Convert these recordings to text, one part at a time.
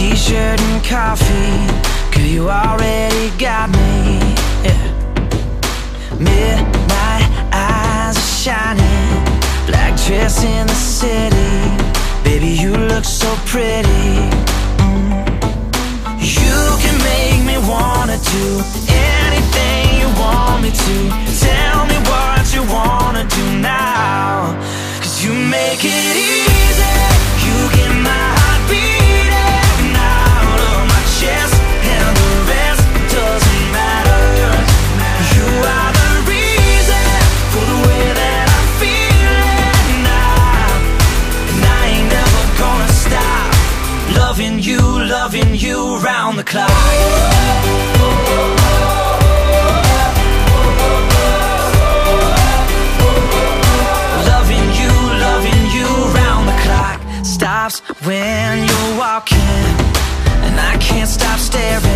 t-shirt and coffee. Girl, you already got me yeah. Midnight eyes are shining. Black dress in the city. Baby, you look so pretty. Mm. You can make me wanna do anything you want me to. Tell me what you wanna do now. Cause you make it easy Loving you, loving you round the clock. Loving you, loving you round the clock Stops when you're walking. And I can't stop staring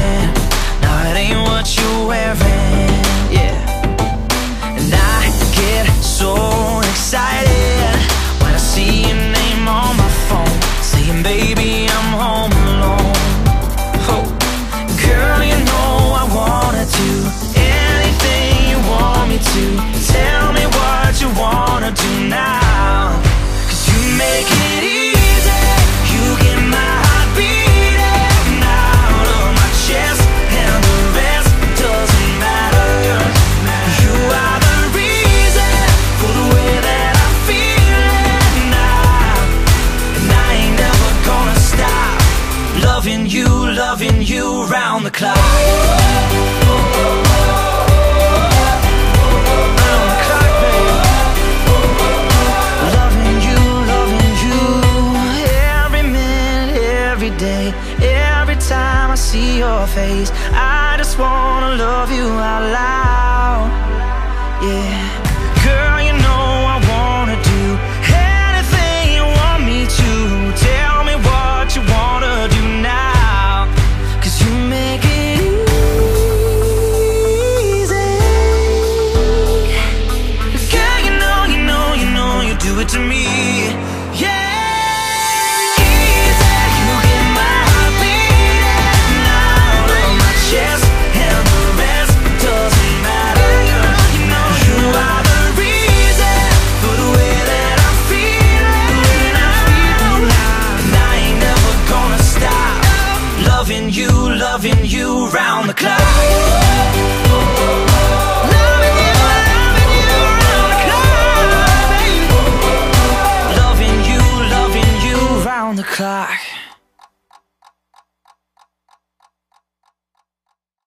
every time I see your face. I just wanna love you out loud. Loving you, loving you round the clock. Loving you, loving you round the clock. Loving you, loving you round the clock.